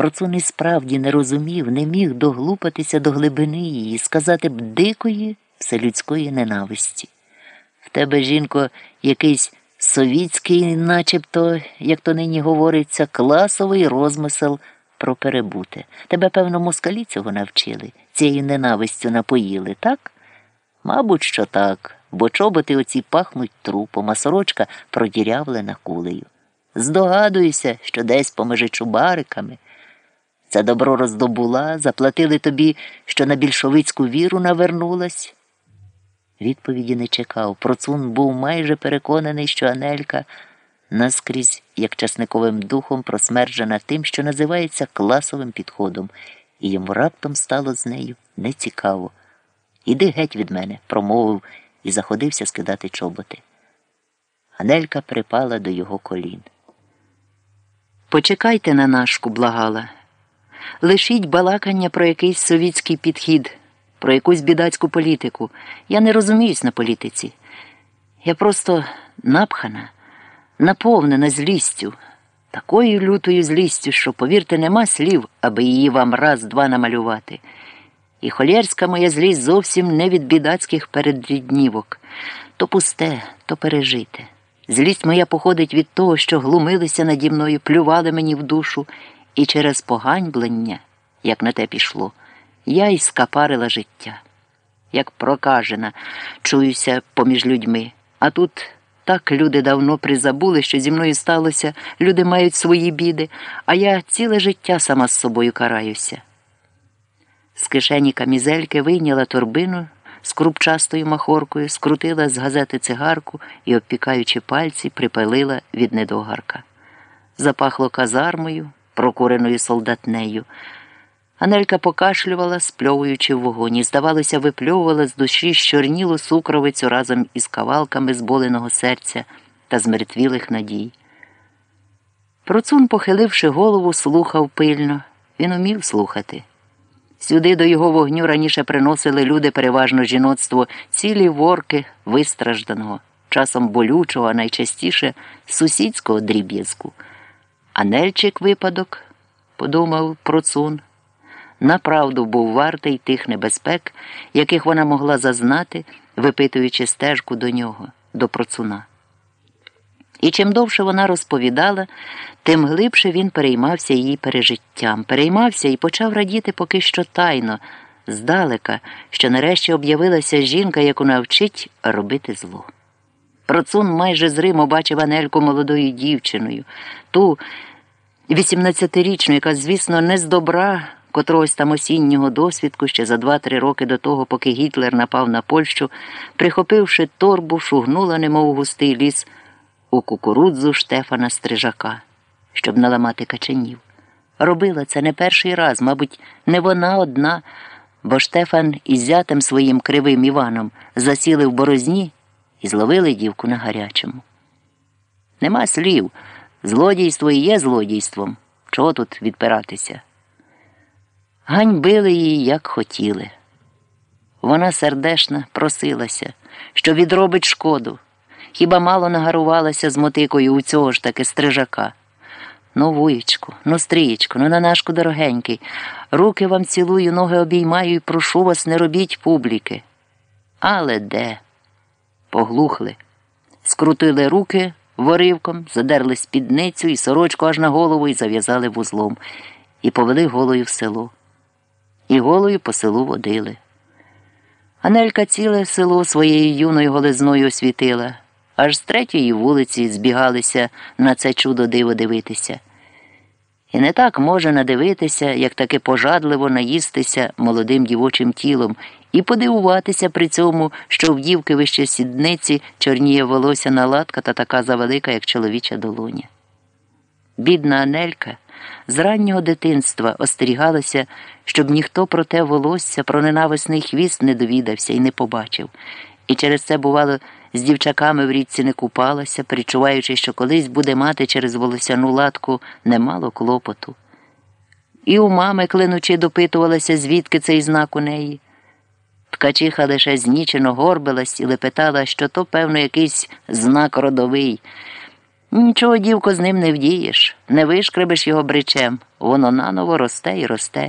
Процун і справді не розумів, не міг доглупатися до глибини її, сказати б дикої вселюдської ненависті. В тебе, жінко, якийсь совітський, начебто, як то нині говориться, класовий розмисел про перебуте. Тебе, певно, москалі цього навчили, цією ненавистю напоїли, так? Мабуть, що так, бо чоботи оці пахнуть трупом, а сорочка продірявлена кулею. Здогадуюся, що десь поміж чубариками. Це добро роздобула, заплатили тобі, що на більшовицьку віру навернулась. Відповіді не чекав. Процун був майже переконаний, що Анелька наскрізь, як часниковим духом, просмерджена тим, що називається класовим підходом, і йому раптом стало з нею нецікаво. Іди геть від мене, промовив і заходився скидати чоботи. Анелька припала до його колін. Почекайте на нашку, благала. Лишіть балакання про якийсь совітський підхід, про якусь бідацьку політику. Я не розуміюсь на політиці. Я просто напхана, наповнена злістю, такою лютою злістю, що, повірте, нема слів, аби її вам раз-два намалювати. І холєрська моя злість зовсім не від бідацьких передріднівок. То пусте, то пережите. Злість моя походить від того, що глумилися наді мною, плювали мені в душу, і через поганьблення, як на те пішло, я й скапарила життя. Як прокажена, чуюся поміж людьми. А тут так люди давно призабули, що зі мною сталося, люди мають свої біди, а я ціле життя сама з собою караюся. З кишені камізельки вийняла торбину з крупчастою махоркою, скрутила з газети цигарку і, обпікаючи пальці, припалила від недогарка. Запахло казармою, прокуреною солдатнею. Анелька покашлювала, спльовуючи в вогоні. Здавалося, випльовувала з душі щорнілу сукровицю разом із кавалками зболеного серця та змертвілих надій. Процун, похиливши голову, слухав пильно. Він умів слухати. Сюди до його вогню раніше приносили люди, переважно жіноцтво, цілі ворки вистражданого, часом болючого, а найчастіше сусідського дріб'язку. А нельчик випадок, подумав процун, направду був вартий тих небезпек, яких вона могла зазнати, випитуючи стежку до нього, до процуна. І чим довше вона розповідала, тим глибше він переймався її пережиттям, переймався і почав радіти поки що тайно, здалека, що нарешті об'явилася жінка, яку навчить робити зло. Процун майже зримо бачив Анельку молодою дівчиною, ту 18-річну, яка, звісно, не з добра котрогось там осіннього досвідку ще за два-три роки до того, поки Гітлер напав на Польщу, прихопивши торбу, шугнула, немов густий ліс у кукурудзу Штефана Стрижака, щоб наламати качанів. Робила це не перший раз, мабуть, не вона одна, бо Штефан із зятем своїм кривим Іваном засіли в борозні і зловили дівку на гарячому. Нема слів. Злодійство і є злодійством. Чого тут відпиратися? Ганьбили її, як хотіли. Вона сердешна просилася, що відробить шкоду. Хіба мало нагарувалася з мотикою у цього ж таки стрижака. Ну, вуєчку, ну, стрієчку, ну на нашку дорогенький. Руки вам цілую, ноги обіймаю і прошу вас, не робіть публіки. Але де? Поглухли, скрутили руки воривком, задерли спідницю і сорочку аж на голову і зав'язали вузлом, і повели голою в село. І голою по селу водили. Анелька ціле село своєю юною голизною освітила аж з третьої вулиці збігалися на це чудо диво дивитися. І не так може надивитися, як таки пожадливо наїстися молодим дівочим тілом, і подивуватися при цьому, що в дівки вище сідниці чорніє волосся наладка та така завелика, як чоловіча долоня. Бідна Анелька з раннього дитинства остерігалася, щоб ніхто про те волосся, про ненависний хвіст не довідався і не побачив, і через це, бувало, з дівчаками в річці не купалася, причуваючи, що колись буде мати через волосяну латку немало клопоту. І у мами, клинучи, допитувалася, звідки цей знак у неї. Ткачиха лише знічено горбилась і лепетала, що то, певно, якийсь знак родовий. Нічого, дівко, з ним не вдієш, не вишкребеш його бричем, воно наново росте і росте.